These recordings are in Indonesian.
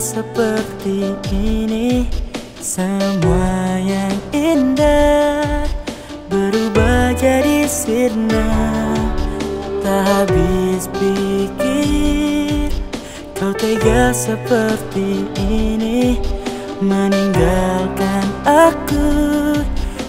seperti ini. Semua yang indah Berubah jadi sirna. Tak habis pikir Kau tega seperti ini. Meninggalkan aku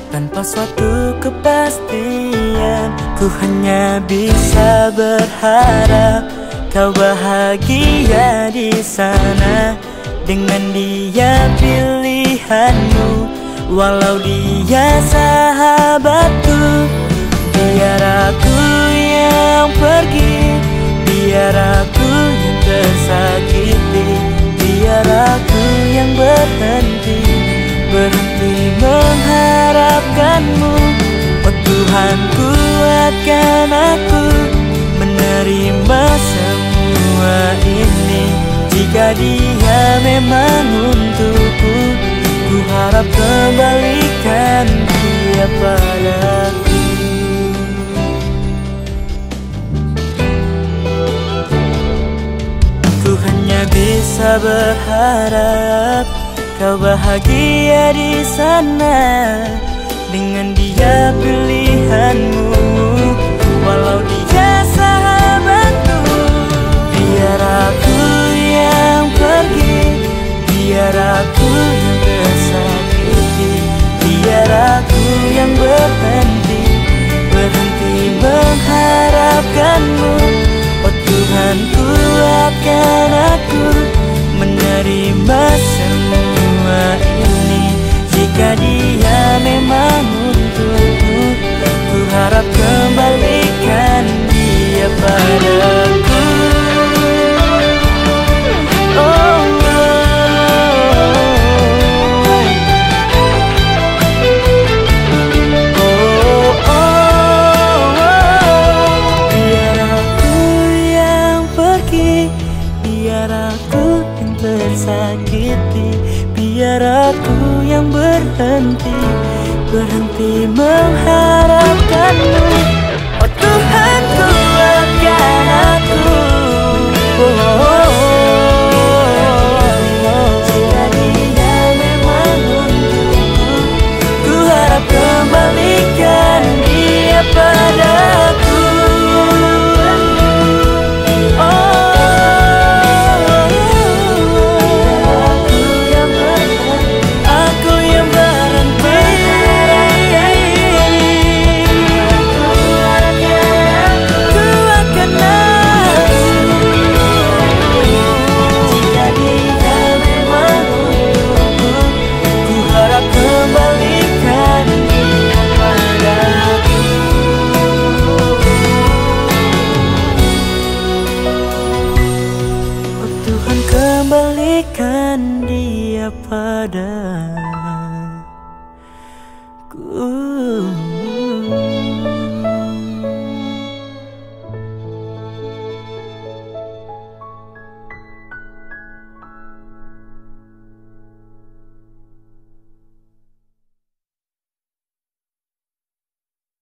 Tanpa suatu kepastian. Ku hanya bisa berharap Kau bahagia di sana. Dengan dia pilihanmu. Walau dia sahabatku. Biar aku yang pergi. Biar aku yang tersakiti. Biar aku yang berhenti. Berhenti mengharapkanmu. Oh Tuhan kuatkan aku harap kembalikan dia padaku. Ku hanya bisa berharap Kau bahagia di sana Dengan dia pilihanmu. Walau dia Tuhan kuatkan aku menerima semua ini. Jika dia memang untukku Ku harap kembalikan dia padaku tersakiti Biar aku yang berhenti Berhenti mengharapkanmu kembalikan dia padaku